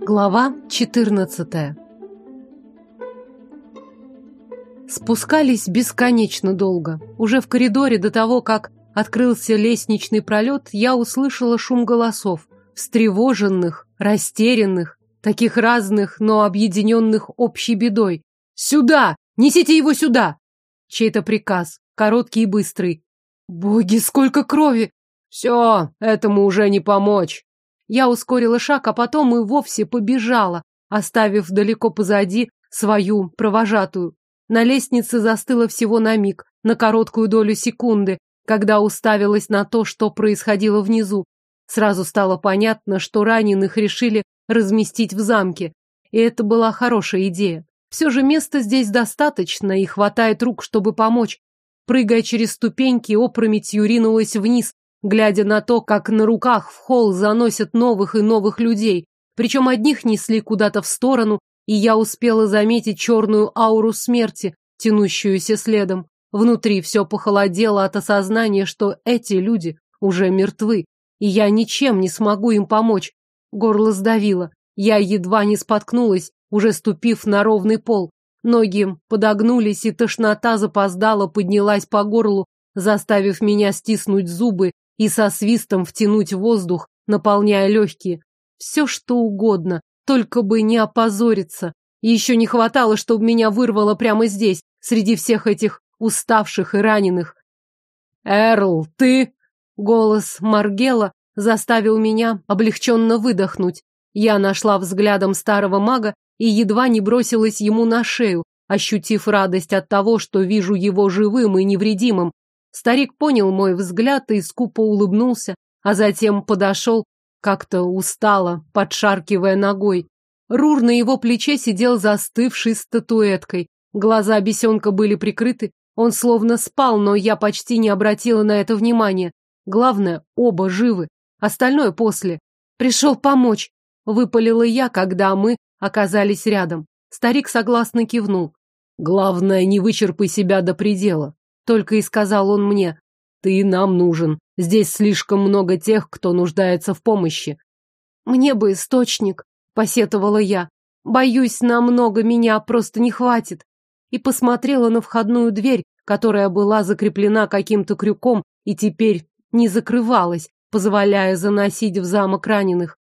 Глава 14 Спускались бесконечно долго. Уже в коридоре до того, как открылся лестничный пролет, я услышала шум голосов. Встревоженных, растерянных, таких разных, но объединенных общей бедой. «Сюда! Несите его сюда!» Чей-то приказ, короткий и быстрый. «Боги, сколько крови!» «Все, этому уже не помочь!» Я ускорила шаг, а потом и вовсе побежала, оставив далеко позади свою провожатую. На лестнице застыла всего на миг, на короткую долю секунды, когда уставилась на то, что происходило внизу. Сразу стало понятно, что раненых решили разместить в замке, и это была хорошая идея. Все же места здесь достаточно, и хватает рук, чтобы помочь. Прыгая через ступеньки, опрометью ринулась вниз, глядя на то, как на руках в холл заносят новых и новых людей. Причем одних несли куда-то в сторону, и я успела заметить черную ауру смерти, тянущуюся следом. Внутри все похолодело от осознания, что эти люди уже мертвы, и я ничем не смогу им помочь. Горло сдавило. Я едва не споткнулась, уже ступив на ровный пол. Ноги подогнулись, и тошнота запоздала поднялась по горлу, заставив меня стиснуть зубы и со свистом втянуть воздух, наполняя легкие. Все что угодно, только бы не опозориться. И еще не хватало, чтобы меня вырвало прямо здесь, среди всех этих уставших и раненых. «Эрл, ты...» Голос Маргела заставил меня облегченно выдохнуть. Я нашла взглядом старого мага и едва не бросилась ему на шею, ощутив радость от того, что вижу его живым и невредимым, Старик понял мой взгляд и скупо улыбнулся, а затем подошел как-то устало, подшаркивая ногой. Рур на его плече сидел застывший статуэткой. Глаза бесенка были прикрыты. Он словно спал, но я почти не обратила на это внимания. Главное, оба живы. Остальное после. Пришел помочь. Выпалила я, когда мы оказались рядом. Старик согласно кивнул. Главное, не вычерпай себя до предела. Только и сказал он мне. Ты нам нужен. Здесь слишком много тех, кто нуждается в помощи. Мне бы источник, посетовала я. Боюсь, намного меня просто не хватит. И посмотрела на входную дверь, которая была закреплена каким-то крюком и теперь не закрывалась, позволяя заносить в замок раненых.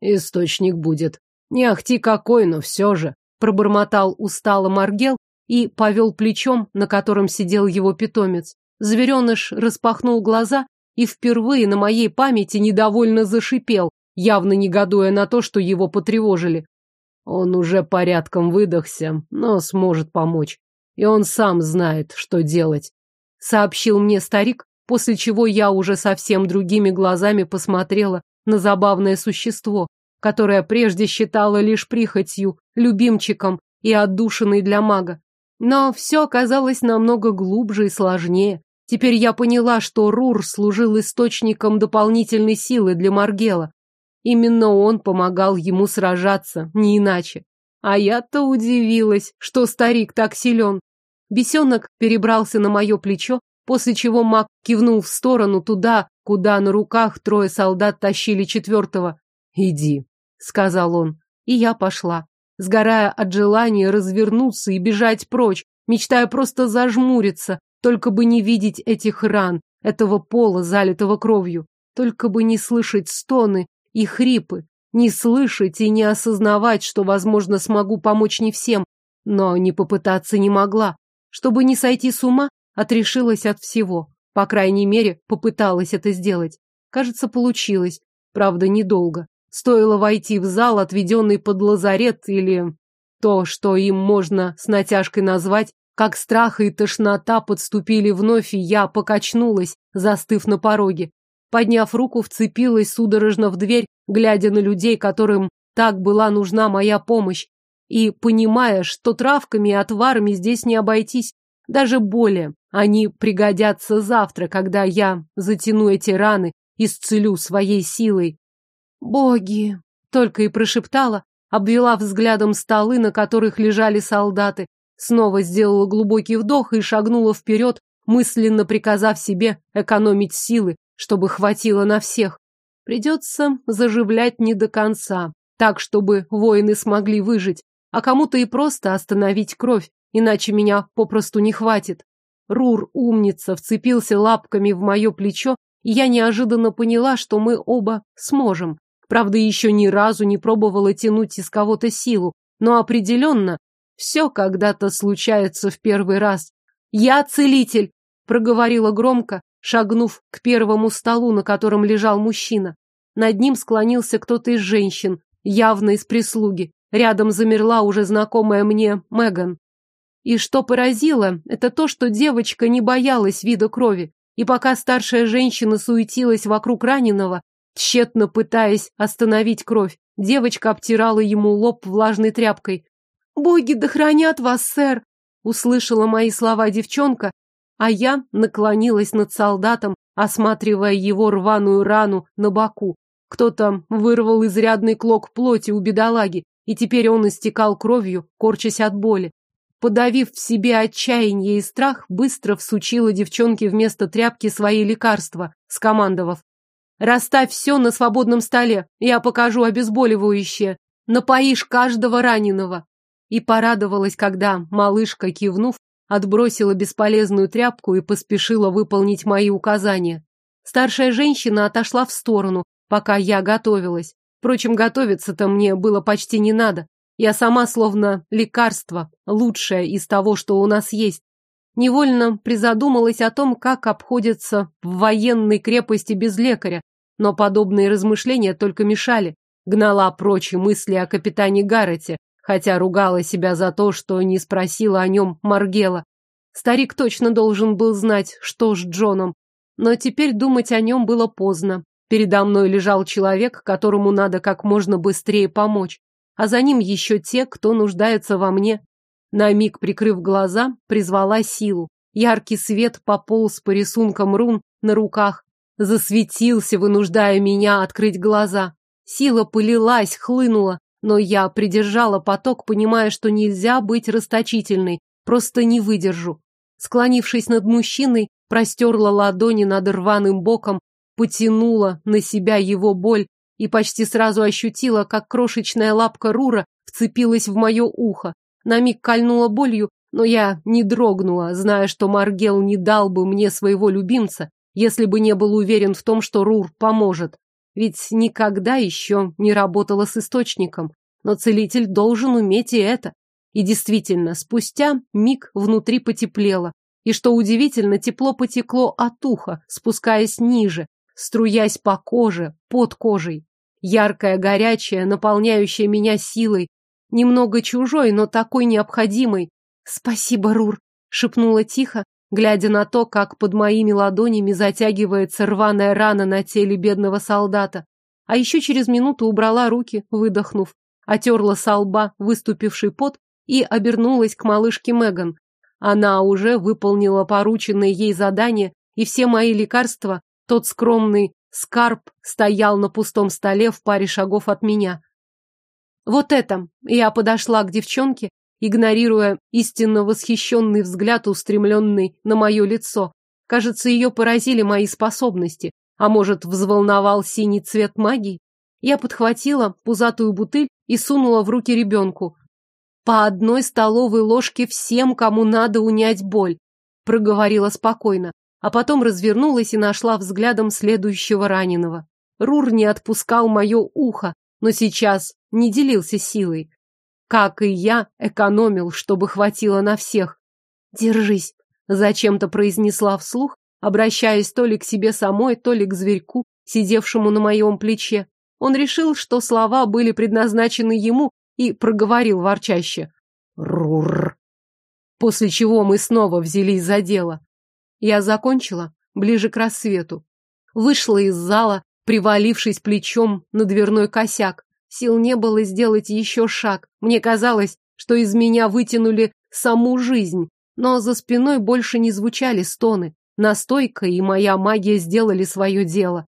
Источник будет. Не ахти какой, но все же, пробормотал устало Маргел и повел плечом, на котором сидел его питомец. Звереныш распахнул глаза и впервые на моей памяти недовольно зашипел, явно негодуя на то, что его потревожили. Он уже порядком выдохся, но сможет помочь. И он сам знает, что делать. Сообщил мне старик, после чего я уже совсем другими глазами посмотрела на забавное существо, которое прежде считала лишь прихотью, любимчиком и отдушиной для мага. Но все оказалось намного глубже и сложнее. Теперь я поняла, что Рур служил источником дополнительной силы для Маргела. Именно он помогал ему сражаться, не иначе. А я-то удивилась, что старик так силен. Бесенок перебрался на мое плечо, после чего маг кивнул в сторону туда, куда на руках трое солдат тащили четвертого. «Иди», — сказал он, и я пошла сгорая от желания развернуться и бежать прочь, мечтая просто зажмуриться, только бы не видеть этих ран, этого пола, залитого кровью, только бы не слышать стоны и хрипы, не слышать и не осознавать, что, возможно, смогу помочь не всем, но не попытаться не могла. Чтобы не сойти с ума, отрешилась от всего. По крайней мере, попыталась это сделать. Кажется, получилось. Правда, недолго. Стоило войти в зал, отведенный под лазарет, или то, что им можно с натяжкой назвать, как страх и тошнота подступили вновь, и я покачнулась, застыв на пороге. Подняв руку, вцепилась судорожно в дверь, глядя на людей, которым так была нужна моя помощь, и понимая, что травками и отварами здесь не обойтись, даже более. Они пригодятся завтра, когда я затяну эти раны, исцелю своей силой. «Боги!» — только и прошептала, обвела взглядом столы, на которых лежали солдаты, снова сделала глубокий вдох и шагнула вперед, мысленно приказав себе экономить силы, чтобы хватило на всех. Придется заживлять не до конца. так, чтобы воины смогли выжить, а кому-то и просто остановить кровь, иначе меня попросту не хватит. Рур, умница, вцепился лапками в мое плечо, и я неожиданно поняла, что мы оба сможем. Правда, еще ни разу не пробовала тянуть из кого-то силу, но определенно все когда-то случается в первый раз. «Я целитель!» — проговорила громко, шагнув к первому столу, на котором лежал мужчина. Над ним склонился кто-то из женщин, явно из прислуги. Рядом замерла уже знакомая мне Меган. И что поразило, это то, что девочка не боялась вида крови. И пока старшая женщина суетилась вокруг раненого, тщетно пытаясь остановить кровь, девочка обтирала ему лоб влажной тряпкой. «Боги да хранят вас, сэр!» Услышала мои слова девчонка, а я наклонилась над солдатом, осматривая его рваную рану на боку. Кто-то вырвал изрядный клок плоти у бедолаги, и теперь он истекал кровью, корчась от боли. Подавив в себе отчаяние и страх, быстро всучила девчонке вместо тряпки свои лекарства, скомандовав. «Расставь все на свободном столе, я покажу обезболивающее. Напоишь каждого раненого». И порадовалась, когда малышка, кивнув, отбросила бесполезную тряпку и поспешила выполнить мои указания. Старшая женщина отошла в сторону, пока я готовилась. Впрочем, готовиться-то мне было почти не надо. Я сама словно лекарство, лучшее из того, что у нас есть. Невольно призадумалась о том, как обходится в военной крепости без лекаря, но подобные размышления только мешали. Гнала прочь мысли о капитане Гаррете, хотя ругала себя за то, что не спросила о нем Маргела. Старик точно должен был знать, что с Джоном, но теперь думать о нем было поздно. Передо мной лежал человек, которому надо как можно быстрее помочь, а за ним еще те, кто нуждается во мне. На миг прикрыв глаза, призвала силу. Яркий свет пополз по рисункам рун на руках, засветился, вынуждая меня открыть глаза. Сила пылилась, хлынула, но я придержала поток, понимая, что нельзя быть расточительной, просто не выдержу. Склонившись над мужчиной, простерла ладони над рваным боком, потянула на себя его боль и почти сразу ощутила, как крошечная лапка Рура вцепилась в мое ухо. На миг кольнула болью, но я не дрогнула, зная, что Маргел не дал бы мне своего любимца, если бы не был уверен в том, что Рур поможет. Ведь никогда еще не работала с источником. Но целитель должен уметь и это. И действительно, спустя миг внутри потеплело. И что удивительно, тепло потекло от уха, спускаясь ниже, струясь по коже, под кожей. Яркая, горячая, наполняющая меня силой. Немного чужой, но такой необходимой. «Спасибо, Рур!» — шепнула тихо, глядя на то, как под моими ладонями затягивается рваная рана на теле бедного солдата. А еще через минуту убрала руки, выдохнув, отерла со лба выступивший пот и обернулась к малышке Меган. Она уже выполнила порученное ей задание, и все мои лекарства, тот скромный скарб, стоял на пустом столе в паре шагов от меня. Вот это! Я подошла к девчонке, игнорируя истинно восхищенный взгляд, устремленный на мое лицо. Кажется, ее поразили мои способности, а может, взволновал синий цвет магии? Я подхватила пузатую бутыль и сунула в руки ребенку. По одной столовой ложке всем, кому надо унять боль, проговорила спокойно, а потом развернулась и нашла взглядом следующего раненого. Рур не отпускал мое ухо, но сейчас не делился силой. Как и я, экономил, чтобы хватило на всех. «Держись», — зачем-то произнесла вслух, обращаясь то ли к себе самой, то ли к зверьку, сидевшему на моем плече. Он решил, что слова были предназначены ему, и проговорил ворчаще. Рур. После чего мы снова взялись за дело. Я закончила ближе к рассвету. Вышла из зала, привалившись плечом на дверной косяк. Сил не было сделать еще шаг. Мне казалось, что из меня вытянули саму жизнь, но за спиной больше не звучали стоны. Настойка и моя магия сделали свое дело.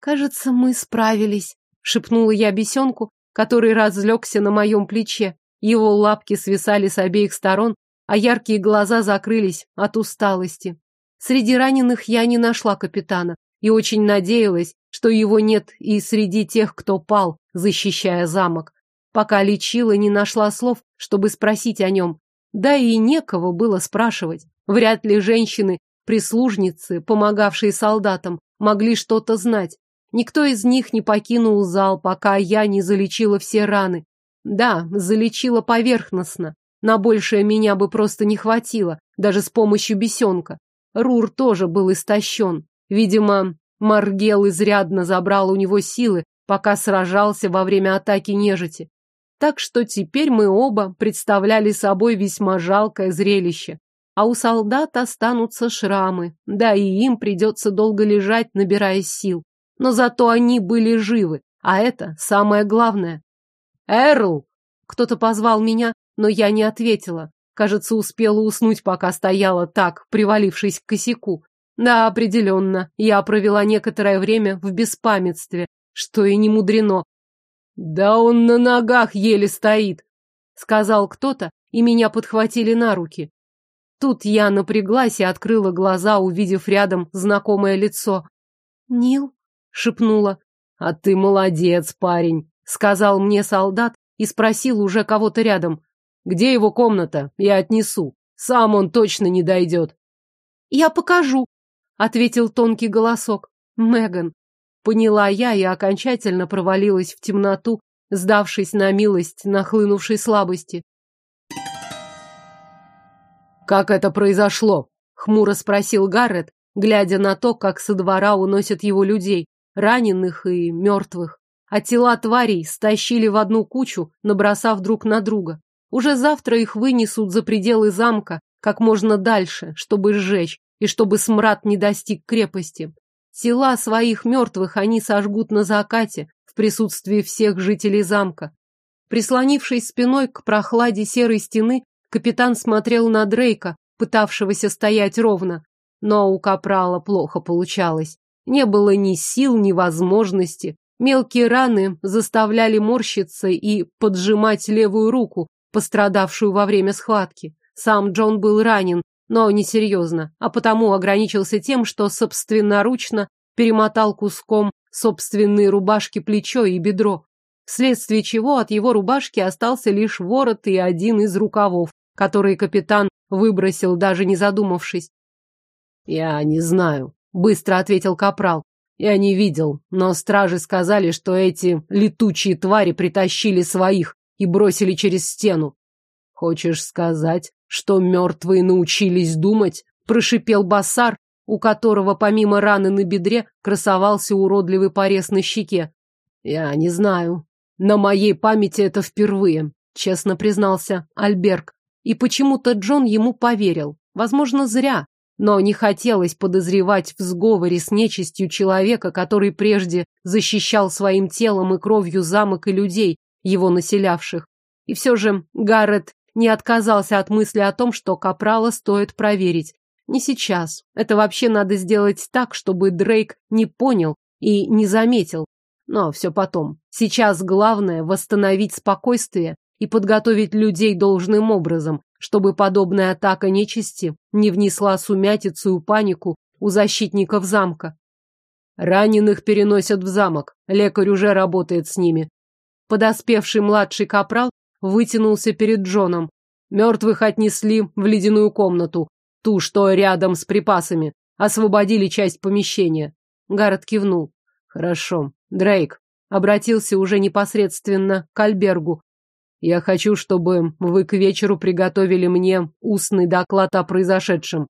«Кажется, мы справились», — шепнула я бесенку, который разлегся на моем плече. Его лапки свисали с обеих сторон, а яркие глаза закрылись от усталости. Среди раненых я не нашла капитана и очень надеялась, что его нет и среди тех, кто пал защищая замок. Пока лечила, не нашла слов, чтобы спросить о нем. Да и некого было спрашивать. Вряд ли женщины, прислужницы, помогавшие солдатам, могли что-то знать. Никто из них не покинул зал, пока я не залечила все раны. Да, залечила поверхностно. На большее меня бы просто не хватило, даже с помощью бесенка. Рур тоже был истощен. Видимо, Маргел изрядно забрал у него силы, пока сражался во время атаки нежити. Так что теперь мы оба представляли собой весьма жалкое зрелище. А у солдат останутся шрамы, да и им придется долго лежать, набирая сил. Но зато они были живы, а это самое главное. «Эрл!» Кто-то позвал меня, но я не ответила. Кажется, успела уснуть, пока стояла так, привалившись к косяку. Да, определенно, я провела некоторое время в беспамятстве, что и не мудрено. «Да он на ногах еле стоит», — сказал кто-то, и меня подхватили на руки. Тут я напряглась и открыла глаза, увидев рядом знакомое лицо. «Нил?» — шепнула. «А ты молодец, парень», — сказал мне солдат и спросил уже кого-то рядом. «Где его комната? Я отнесу. Сам он точно не дойдет». «Я покажу», — ответил тонкий голосок. «Меган, Поняла я и окончательно провалилась в темноту, сдавшись на милость нахлынувшей слабости. «Как это произошло?» — хмуро спросил Гаррет, глядя на то, как со двора уносят его людей, раненых и мертвых. А тела тварей стащили в одну кучу, набросав друг на друга. Уже завтра их вынесут за пределы замка, как можно дальше, чтобы сжечь, и чтобы смрад не достиг крепости. Тела своих мертвых они сожгут на закате в присутствии всех жителей замка. Прислонившись спиной к прохладе серой стены, капитан смотрел на Дрейка, пытавшегося стоять ровно. Но у капрала плохо получалось. Не было ни сил, ни возможности. Мелкие раны заставляли морщиться и поджимать левую руку, пострадавшую во время схватки. Сам Джон был ранен, но несерьезно, а потому ограничился тем, что собственноручно перемотал куском собственной рубашки плечо и бедро, вследствие чего от его рубашки остался лишь ворот и один из рукавов, который капитан выбросил, даже не задумавшись. «Я не знаю», — быстро ответил капрал. «Я не видел, но стражи сказали, что эти летучие твари притащили своих и бросили через стену. Хочешь сказать, что мертвые научились думать? Прошипел Басар, у которого помимо раны на бедре красовался уродливый порез на щеке. Я не знаю. На моей памяти это впервые, честно признался Альберг. И почему-то Джон ему поверил. Возможно, зря. Но не хотелось подозревать в сговоре с нечистью человека, который прежде защищал своим телом и кровью замок и людей, его населявших. И все же Гаррет не отказался от мысли о том, что Капрала стоит проверить. Не сейчас. Это вообще надо сделать так, чтобы Дрейк не понял и не заметил. Но все потом. Сейчас главное восстановить спокойствие и подготовить людей должным образом, чтобы подобная атака нечисти не внесла сумятицу и панику у защитников замка. Раненых переносят в замок. Лекарь уже работает с ними. Подоспевший младший капрал вытянулся перед Джоном. Мертвых отнесли в ледяную комнату, ту, что рядом с припасами. Освободили часть помещения. Гаррет кивнул. Хорошо. Дрейк обратился уже непосредственно к Альбергу. Я хочу, чтобы вы к вечеру приготовили мне устный доклад о произошедшем.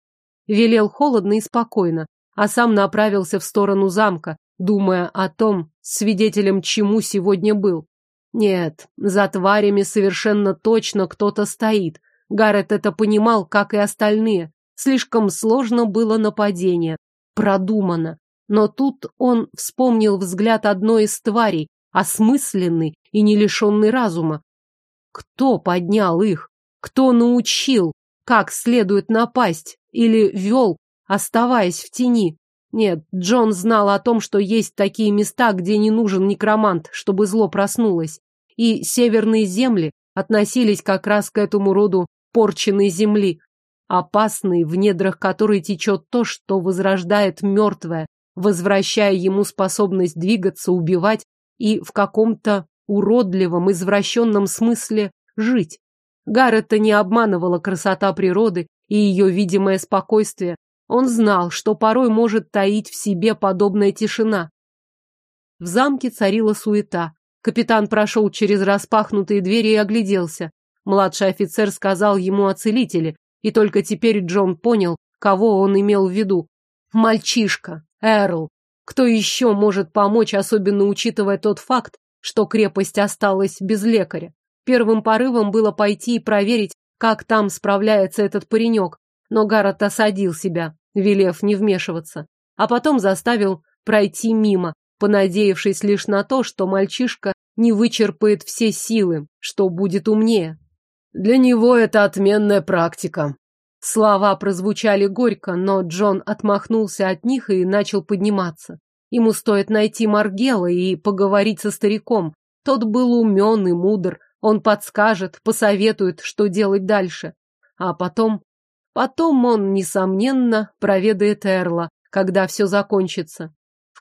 Велел холодно и спокойно, а сам направился в сторону замка, думая о том, свидетелем чему сегодня был. Нет, за тварями совершенно точно кто-то стоит. Гаррет это понимал, как и остальные. Слишком сложно было нападение. Продумано. Но тут он вспомнил взгляд одной из тварей, осмысленный и не лишенный разума. Кто поднял их? Кто научил, как следует напасть? Или вел, оставаясь в тени? Нет, Джон знал о том, что есть такие места, где не нужен некромант, чтобы зло проснулось и северные земли относились как раз к этому роду порченной земли, опасной, в недрах которой течет то, что возрождает мертвое, возвращая ему способность двигаться, убивать и в каком-то уродливом, извращенном смысле жить. Гаррета не обманывала красота природы и ее видимое спокойствие. Он знал, что порой может таить в себе подобная тишина. В замке царила суета. Капитан прошел через распахнутые двери и огляделся. Младший офицер сказал ему о целителе, и только теперь Джон понял, кого он имел в виду. Мальчишка, Эрл. Кто еще может помочь, особенно учитывая тот факт, что крепость осталась без лекаря? Первым порывом было пойти и проверить, как там справляется этот паренек, но Гаррет осадил себя, велев не вмешиваться, а потом заставил пройти мимо, понадеявшись лишь на то, что мальчишка не вычерпает все силы, что будет умнее. Для него это отменная практика. Слова прозвучали горько, но Джон отмахнулся от них и начал подниматься. Ему стоит найти Маргела и поговорить со стариком. Тот был умен и мудр, он подскажет, посоветует, что делать дальше. А потом... Потом он, несомненно, проведает Эрла, когда все закончится.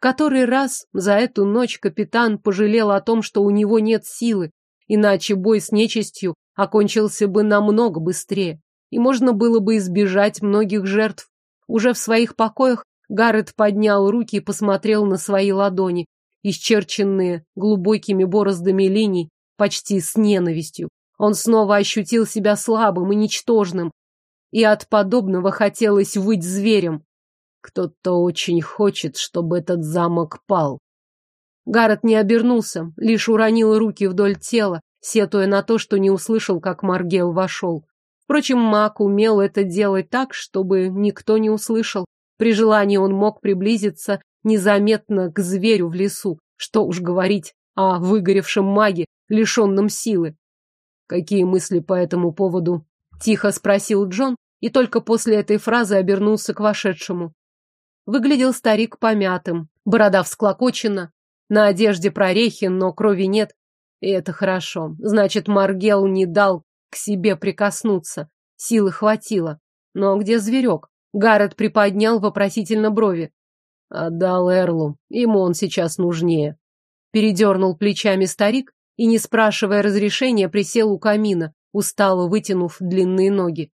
Который раз за эту ночь капитан пожалел о том, что у него нет силы, иначе бой с нечистью окончился бы намного быстрее, и можно было бы избежать многих жертв. Уже в своих покоях Гаррет поднял руки и посмотрел на свои ладони, исчерченные глубокими бороздами линий, почти с ненавистью. Он снова ощутил себя слабым и ничтожным, и от подобного хотелось выть зверем. Кто-то очень хочет, чтобы этот замок пал. Гаррет не обернулся, лишь уронил руки вдоль тела, сетуя на то, что не услышал, как Маргел вошел. Впрочем, маг умел это делать так, чтобы никто не услышал. При желании он мог приблизиться незаметно к зверю в лесу. Что уж говорить о выгоревшем маге, лишенном силы. Какие мысли по этому поводу? Тихо спросил Джон, и только после этой фразы обернулся к вошедшему. Выглядел старик помятым, борода всклокочена, на одежде прорехи, но крови нет. И это хорошо. Значит, Маргел не дал к себе прикоснуться. Силы хватило. Но где зверек? Гаррет приподнял вопросительно брови. Отдал Эрлу. Ему он сейчас нужнее. Передернул плечами старик и, не спрашивая разрешения, присел у камина, устало вытянув длинные ноги.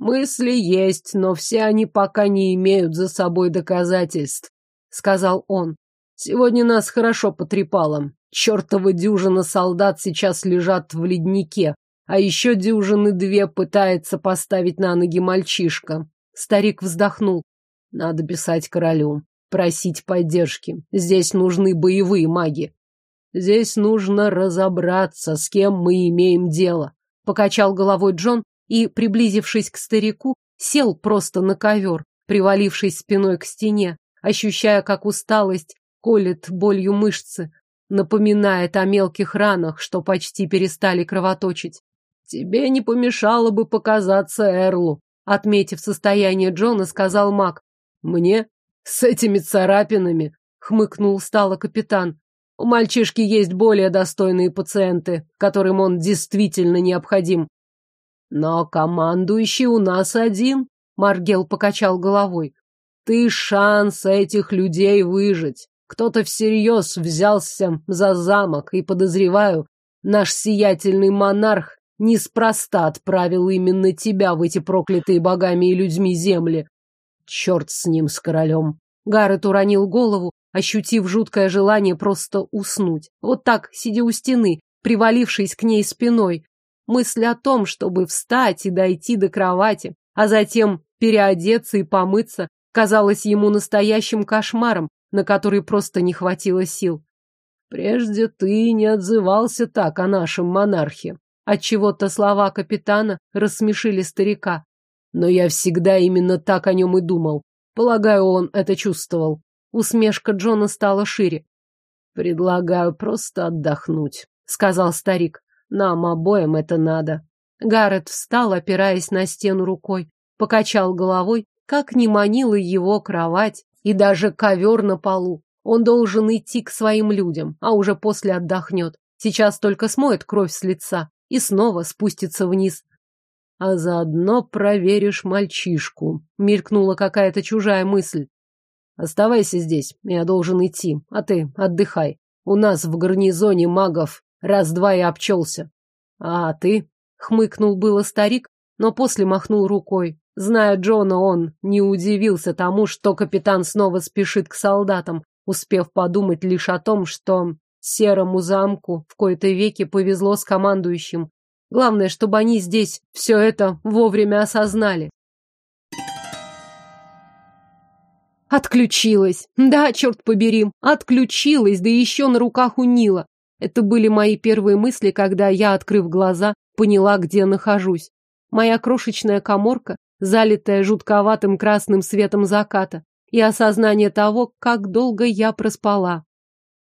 «Мысли есть, но все они пока не имеют за собой доказательств», — сказал он. «Сегодня нас хорошо потрепало. Чертова дюжина солдат сейчас лежат в леднике, а еще дюжины две пытается поставить на ноги мальчишка. Старик вздохнул. Надо писать королю, просить поддержки. Здесь нужны боевые маги. Здесь нужно разобраться, с кем мы имеем дело. Покачал головой Джон и, приблизившись к старику, сел просто на ковер, привалившись спиной к стене, ощущая, как усталость колет болью мышцы, напоминает о мелких ранах, что почти перестали кровоточить. Тебе не помешало бы показаться Эрлу, отметив состояние Джона, сказал Мак. Мне? С этими царапинами? Хмыкнул стало капитан. У мальчишки есть более достойные пациенты, которым он действительно необходим. Но командующий у нас один, Маргел покачал головой. Ты шанс этих людей выжить. Кто-то всерьез взялся за замок, и, подозреваю, наш сиятельный монарх неспроста отправил именно тебя в эти проклятые богами и людьми земли. Черт с ним, с королем. Гаррет уронил голову, ощутив жуткое желание просто уснуть. Вот так, сидя у стены, привалившись к ней спиной. Мысль о том, чтобы встать и дойти до кровати, а затем переодеться и помыться, казалась ему настоящим кошмаром, на который просто не хватило сил. Прежде ты не отзывался так о нашем монархе. Отчего-то слова капитана рассмешили старика. Но я всегда именно так о нем и думал. Полагаю, он это чувствовал. Усмешка Джона стала шире. Предлагаю просто отдохнуть, сказал старик. Нам обоим это надо. Гаррет встал, опираясь на стену рукой, покачал головой, как не манила его кровать, и даже ковер на полу. Он должен идти к своим людям, а уже после отдохнет. Сейчас только смоет кровь с лица и снова спустится вниз. А заодно проверишь мальчишку. Мелькнула какая-то чужая мысль. Оставайся здесь, я должен идти, а ты отдыхай. У нас в гарнизоне магов Раз-два и обчелся. А ты? Хмыкнул было старик, но после махнул рукой. Зная Джона, он не удивился тому, что капитан снова спешит к солдатам, успев подумать лишь о том, что серому замку в кои-то веки повезло с командующим. Главное, чтобы они здесь все это вовремя осознали. Отключилась. Да, черт побери, отключилась, да еще на руках у Нила. Это были мои первые мысли, когда я, открыв глаза, поняла, где нахожусь. Моя крошечная коморка, залитая жутковатым красным светом заката, и осознание того, как долго я проспала.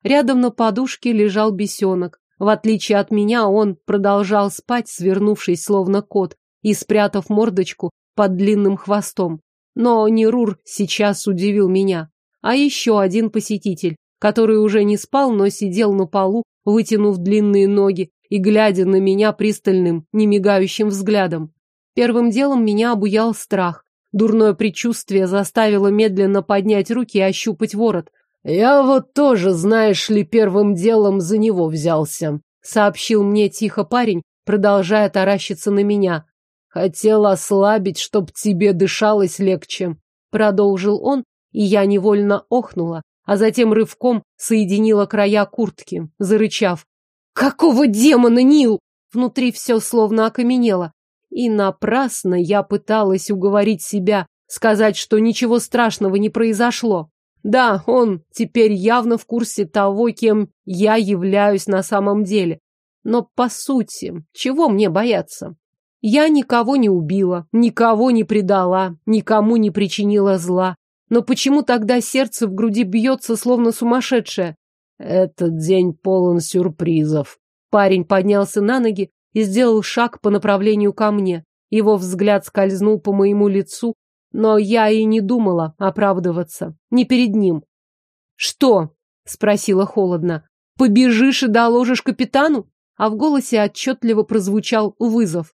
Рядом на подушке лежал бесенок. В отличие от меня, он продолжал спать, свернувшись словно кот, и спрятав мордочку под длинным хвостом. Но Нерур сейчас удивил меня. А еще один посетитель, который уже не спал, но сидел на полу, вытянув длинные ноги и глядя на меня пристальным, немигающим взглядом. Первым делом меня обуял страх. Дурное предчувствие заставило медленно поднять руки и ощупать ворот. «Я вот тоже, знаешь ли, первым делом за него взялся», сообщил мне тихо парень, продолжая таращиться на меня. Хотел ослабить, чтоб тебе дышалось легче. Продолжил он, и я невольно охнула, а затем рывком соединила края куртки, зарычав. «Какого демона, Нил?» Внутри все словно окаменело. И напрасно я пыталась уговорить себя, сказать, что ничего страшного не произошло. Да, он теперь явно в курсе того, кем я являюсь на самом деле. Но, по сути, чего мне бояться? Я никого не убила, никого не предала, никому не причинила зла. Но почему тогда сердце в груди бьется, словно сумасшедшее? Этот день полон сюрпризов. Парень поднялся на ноги и сделал шаг по направлению ко мне. Его взгляд скользнул по моему лицу, но я и не думала оправдываться. Не перед ним. «Что?» — спросила холодно. «Побежишь и доложишь капитану?» А в голосе отчетливо прозвучал вызов.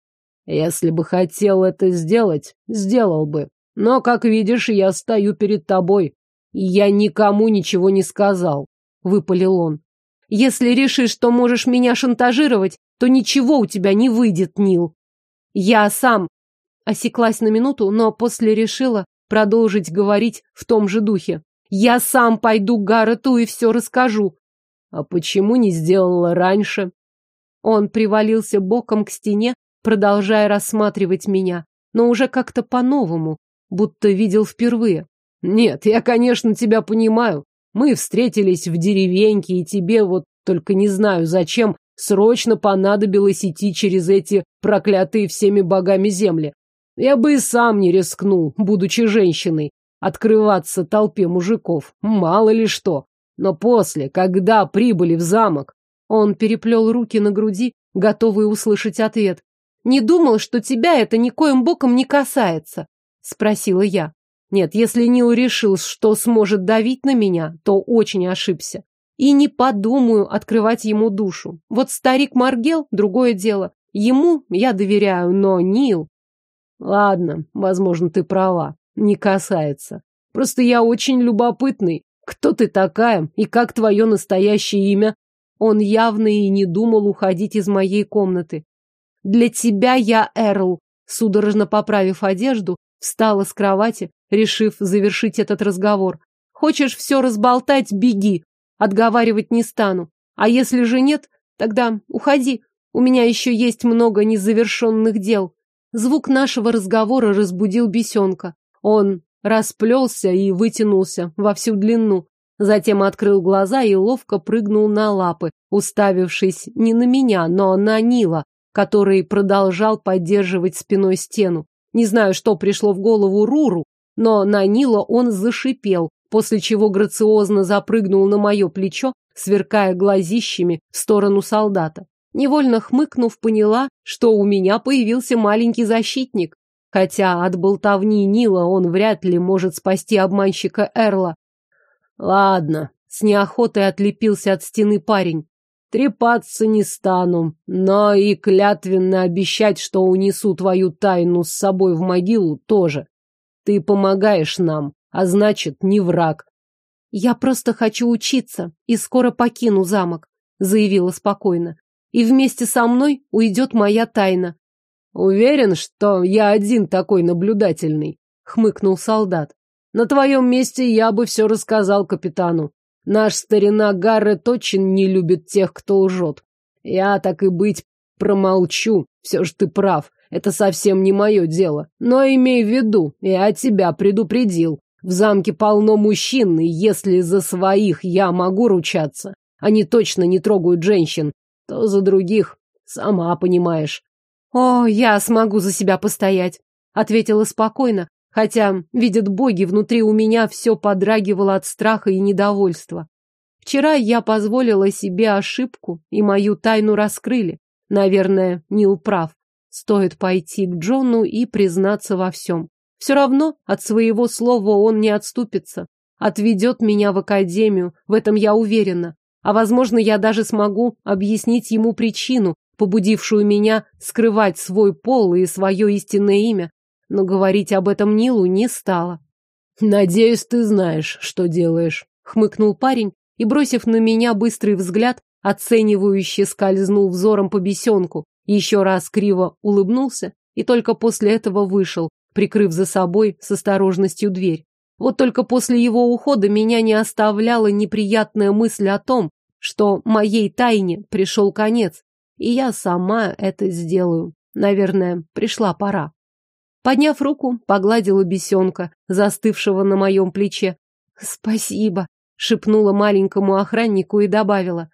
Если бы хотел это сделать, сделал бы. Но, как видишь, я стою перед тобой, я никому ничего не сказал, — выпалил он. Если решишь, что можешь меня шантажировать, то ничего у тебя не выйдет, Нил. Я сам... Осеклась на минуту, но после решила продолжить говорить в том же духе. Я сам пойду к Гаррету и все расскажу. А почему не сделала раньше? Он привалился боком к стене, продолжая рассматривать меня, но уже как-то по-новому, будто видел впервые. Нет, я, конечно, тебя понимаю. Мы встретились в деревеньке, и тебе вот только не знаю, зачем срочно понадобилось идти через эти проклятые всеми богами земли. Я бы и сам не рискнул, будучи женщиной, открываться толпе мужиков, мало ли что. Но после, когда прибыли в замок, он переплел руки на груди, готовый услышать ответ. Не думал, что тебя это никоим боком не касается, спросила я. Нет, если Нил решил, что сможет давить на меня, то очень ошибся. И не подумаю открывать ему душу. Вот старик Маргел — другое дело. Ему я доверяю, но Нил... Ладно, возможно, ты права. Не касается. Просто я очень любопытный. Кто ты такая и как твое настоящее имя? Он явно и не думал уходить из моей комнаты. Для тебя я Эрл. Судорожно поправив одежду, встала с кровати, решив завершить этот разговор. Хочешь все разболтать, беги. Отговаривать не стану. А если же нет, тогда уходи. У меня еще есть много незавершенных дел. Звук нашего разговора разбудил бесенка. Он расплелся и вытянулся во всю длину. Затем открыл глаза и ловко прыгнул на лапы, уставившись не на меня, но на Нила, который продолжал поддерживать спиной стену. Не знаю, что пришло в голову Руру, но на Нила он зашипел, после чего грациозно запрыгнул на мое плечо, сверкая глазищами в сторону солдата. Невольно хмыкнув, поняла, что у меня появился маленький защитник, хотя от болтовни Нила он вряд ли может спасти обманщика Эрла. Ладно, с неохотой отлепился от стены парень. Трепаться не стану, но и клятвенно обещать, что унесу твою тайну с собой в могилу, тоже. Ты помогаешь нам, а значит, не враг. Я просто хочу учиться и скоро покину замок, заявила спокойно. и вместе со мной уйдет моя тайна. Уверен, что я один такой наблюдательный, хмыкнул солдат. На твоем месте я бы все рассказал капитану. Наш старина Гаррет очень не любит тех, кто лжет. Я, так и быть, промолчу. Все же ты прав. Это совсем не мое дело. Но имей в виду, я тебя предупредил. В замке полно мужчин, и если за своих я могу ручаться, они точно не трогают женщин, то за других, сама понимаешь. О, я смогу за себя постоять, ответила спокойно, хотя, видят боги, внутри у меня все подрагивало от страха и недовольства. Вчера я позволила себе ошибку, и мою тайну раскрыли. Наверное, Нил прав. Стоит пойти к Джону и признаться во всем. Все равно от своего слова он не отступится. Отведет меня в академию, в этом я уверена. А возможно, я даже смогу объяснить ему причину, побудившую меня скрывать свой пол и свое истинное имя. Но говорить об этом Нилу не стало. «Надеюсь, ты знаешь, что делаешь», — хмыкнул парень и, бросив на меня быстрый взгляд, оценивающе скользнул взором по бесенку, еще раз криво улыбнулся и только после этого вышел, прикрыв за собой с осторожностью дверь. Вот только после его ухода меня не оставляла неприятная мысль о том, что моей тайне пришел конец, и я сама это сделаю. Наверное, пришла пора. Подняв руку, погладила бесенка, застывшего на моем плече. «Спасибо», — шепнула маленькому охраннику и добавила.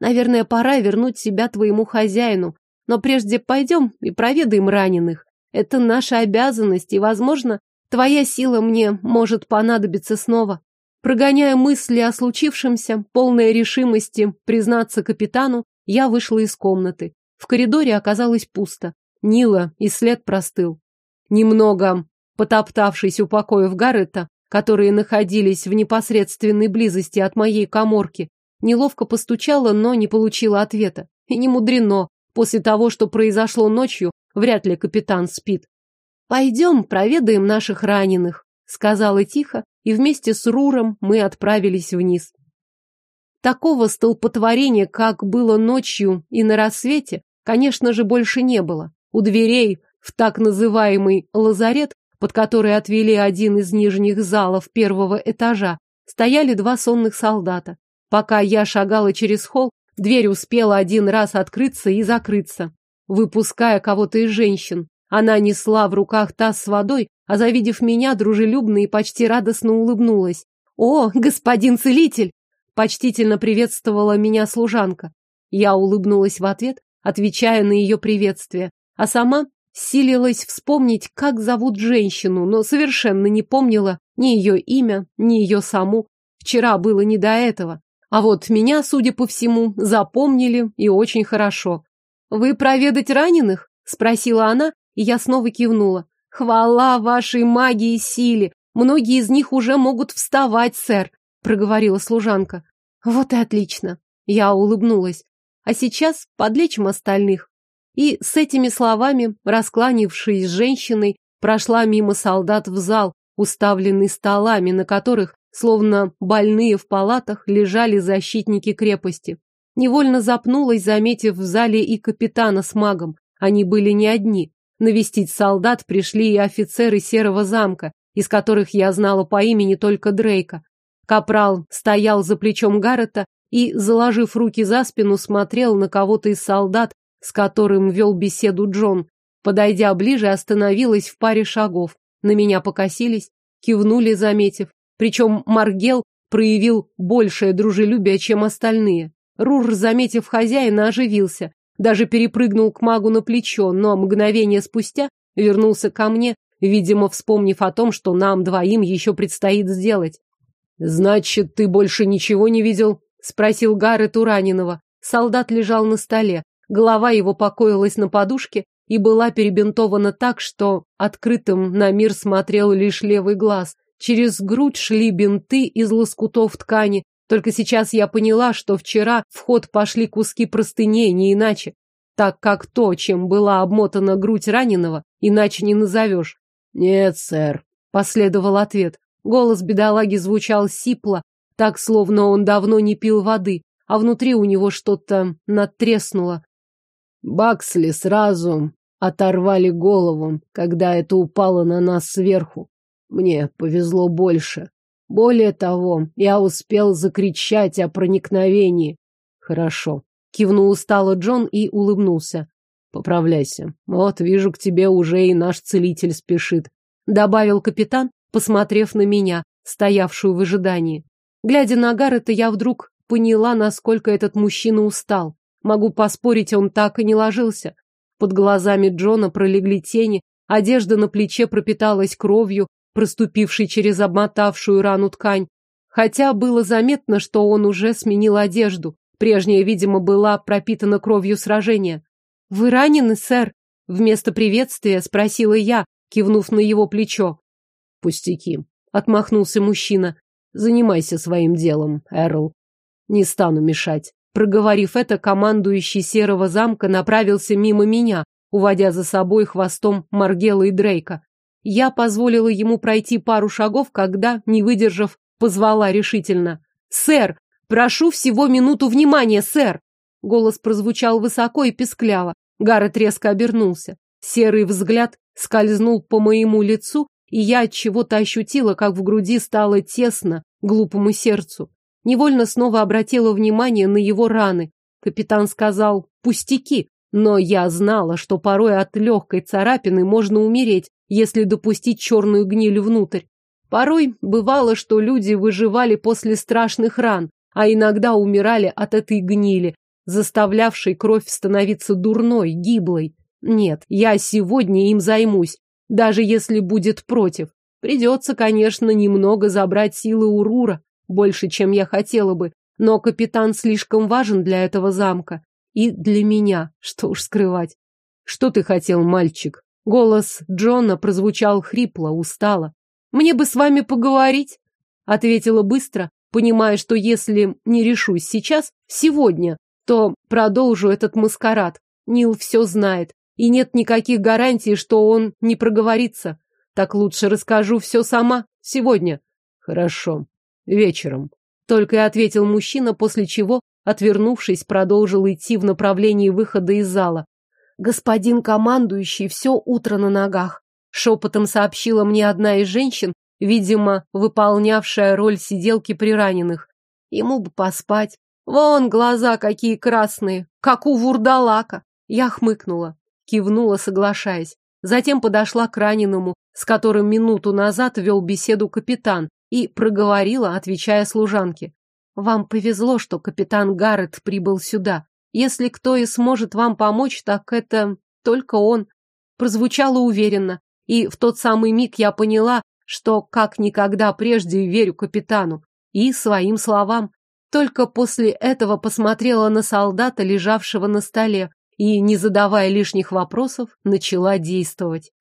«Наверное, пора вернуть себя твоему хозяину, но прежде пойдем и проведаем раненых. Это наша обязанность, и, возможно, твоя сила мне может понадобиться снова. Прогоняя мысли о случившемся, полная решимости признаться капитану, я вышла из комнаты. В коридоре оказалось пусто. Нила и след простыл. Немного потоптавшись у покоев Гаррета, которые находились в непосредственной близости от моей коморки, неловко постучала, но не получила ответа. И не мудрено, после того, что произошло ночью, вряд ли капитан спит. «Пойдем проведаем наших раненых», — сказала тихо, и вместе с Руром мы отправились вниз. Такого столпотворения, как было ночью и на рассвете, конечно же, больше не было. У дверей в так называемый лазарет, под который отвели один из нижних залов первого этажа, стояли два сонных солдата. Пока я шагала через холл, Дверь успела один раз открыться и закрыться, выпуская кого-то из женщин. Она несла в руках таз с водой, а завидев меня, дружелюбно и почти радостно улыбнулась. «О, господин целитель!» Почтительно приветствовала меня служанка. Я улыбнулась в ответ, отвечая на ее приветствие, а сама силилась вспомнить, как зовут женщину, но совершенно не помнила ни ее имя, ни ее саму. Вчера было не до этого. А вот меня, судя по всему, запомнили и очень хорошо. «Вы проведать раненых?» — спросила она, и я снова кивнула. «Хвала вашей магии и силе! Многие из них уже могут вставать, сэр!» — проговорила служанка. «Вот и отлично!» — я улыбнулась. «А сейчас подлечим остальных». И с этими словами, раскланившись с женщиной, прошла мимо солдат в зал, уставленный столами, на которых Словно больные в палатах лежали защитники крепости. Невольно запнулась, заметив в зале и капитана с магом. Они были не одни. Навестить солдат пришли и офицеры Серого замка, из которых я знала по имени только Дрейка. Капрал стоял за плечом Гаррета и, заложив руки за спину, смотрел на кого-то из солдат, с которым вел беседу Джон. Подойдя ближе, остановилась в паре шагов. На меня покосились, кивнули, заметив. Причем Маргел проявил большее дружелюбие, чем остальные. Рур, заметив хозяина, оживился, даже перепрыгнул к магу на плечо, но мгновение спустя вернулся ко мне, видимо, вспомнив о том, что нам двоим еще предстоит сделать. «Значит, ты больше ничего не видел?» — спросил Гаррет у раненого. Солдат лежал на столе, голова его покоилась на подушке и была перебинтована так, что открытым на мир смотрел лишь левый глаз — Через грудь шли бинты из лоскутов ткани. Только сейчас я поняла, что вчера в ход пошли куски простыней, не иначе. Так как то, чем была обмотана грудь раненого, иначе не назовешь. «Нет, сэр», — последовал ответ. Голос бедолаги звучал сипло, так, словно он давно не пил воды, а внутри у него что-то надтреснуло. Баксли сразу оторвали голову, когда это упало на нас сверху. Мне повезло больше. Более того, я успел закричать о проникновении. Хорошо. Кивнул устало Джон и улыбнулся. Поправляйся. Вот, вижу, к тебе уже и наш целитель спешит. Добавил капитан, посмотрев на меня, стоявшую в ожидании. Глядя на Гаррета, я вдруг поняла, насколько этот мужчина устал. Могу поспорить, он так и не ложился. Под глазами Джона пролегли тени, одежда на плече пропиталась кровью, проступившей через обмотавшую рану ткань. Хотя было заметно, что он уже сменил одежду. Прежняя, видимо, была пропитана кровью сражения. «Вы ранены, сэр?» Вместо приветствия спросила я, кивнув на его плечо. «Пустяки», — отмахнулся мужчина. «Занимайся своим делом, Эрл. Не стану мешать». Проговорив это, командующий Серого замка направился мимо меня, уводя за собой хвостом Маргела и Дрейка. Я позволила ему пройти пару шагов, когда, не выдержав, позвала решительно. «Сэр, прошу всего минуту внимания, сэр!» Голос прозвучал высоко и пескляво. Гаррет резко обернулся. Серый взгляд скользнул по моему лицу, и я от чего-то ощутила, как в груди стало тесно глупому сердцу. Невольно снова обратила внимание на его раны. Капитан сказал «пустяки», но я знала, что порой от легкой царапины можно умереть, если допустить черную гниль внутрь. Порой бывало, что люди выживали после страшных ран, а иногда умирали от этой гнили, заставлявшей кровь становиться дурной, гиблой. Нет, я сегодня им займусь, даже если будет против. Придется, конечно, немного забрать силы Урура, больше, чем я хотела бы, но капитан слишком важен для этого замка. И для меня, что уж скрывать. Что ты хотел, мальчик? Голос Джона прозвучал хрипло, устало. Мне бы с вами поговорить, ответила быстро, понимая, что если не решусь сейчас, сегодня, то продолжу этот маскарад. Нил все знает, и нет никаких гарантий, что он не проговорится. Так лучше расскажу все сама, сегодня. Хорошо. Вечером. Только и ответил мужчина, после чего, отвернувшись, продолжил идти в направлении выхода из зала. Господин командующий все утро на ногах. Шепотом сообщила мне одна из женщин, видимо, выполнявшая роль сиделки при раненых. Ему бы поспать. Вон глаза какие красные, как у вурдалака. Я хмыкнула, кивнула, соглашаясь. Затем подошла к раненому, с которым минуту назад вел беседу капитан, и проговорила, отвечая служанке. «Вам повезло, что капитан Гаррет прибыл сюда. Если кто и сможет вам помочь, так это только он». Прозвучало уверенно, и в тот самый миг я поняла, что как никогда прежде верю капитану и своим словам. Только после этого посмотрела на солдата, лежавшего на столе, и, не задавая лишних вопросов, начала действовать.